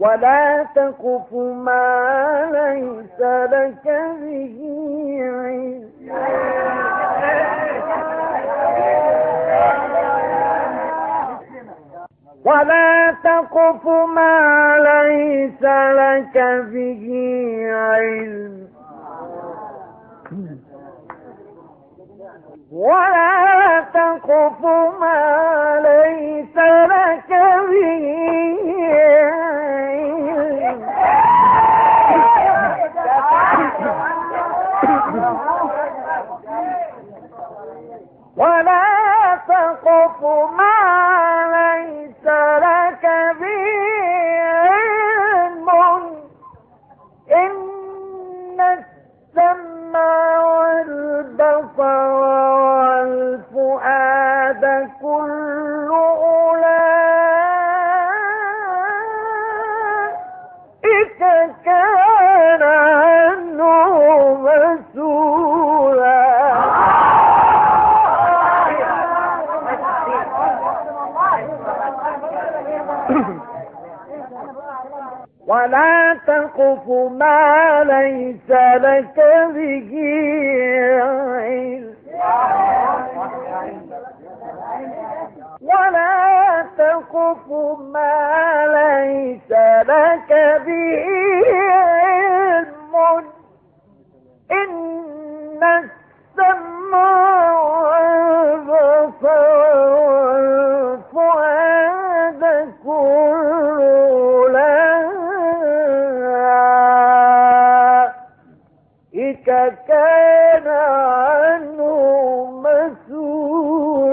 ولا تقف ما ليس لك به علم ولا تقف ما ليس لك به علم ولا تقف ما ولا تقف ما ولا تقف ما ليس لك به ولا تقف ما ليس لك به أولئك كان عنه مسؤولا.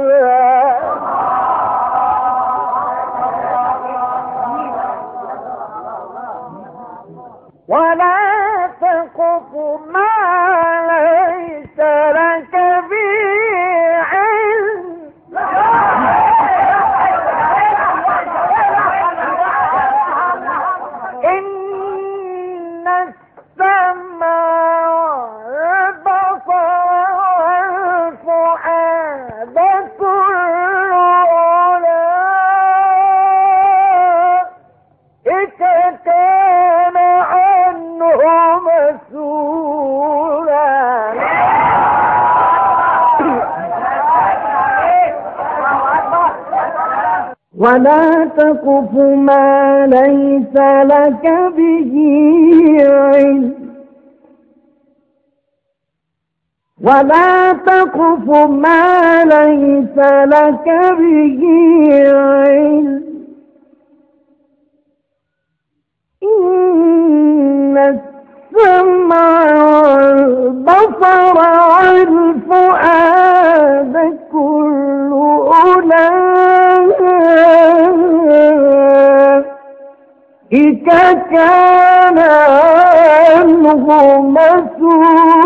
ولا تقف ما ولا تقف ما ليس لك به علم. ولا تقف ما ليس لك به علم إن السمع والبصر والفؤاد كل أولئك كان عنه مسؤولا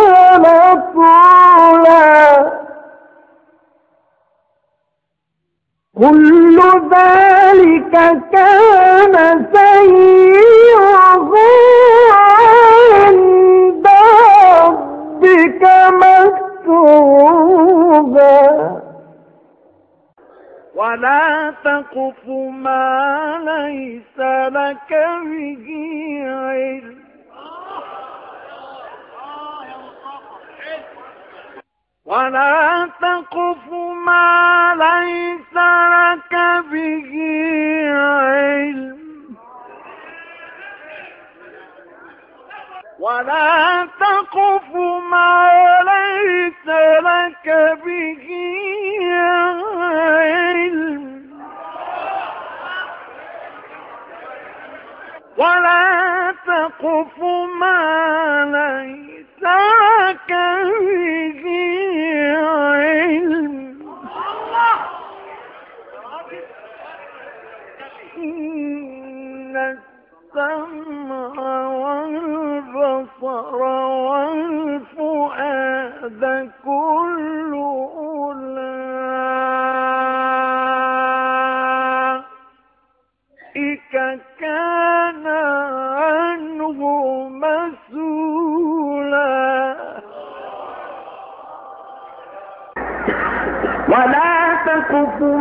كل ذلك كان سيئه عند ربك مكتوبا. ولا تقف ما ليس لك به علم. ولا تقف ما ليس لك به علم. ولا تقف ما ليس لك به علم. ولا تقف ما ليس كل أولئك كان عنه مسؤولا. ولا تقف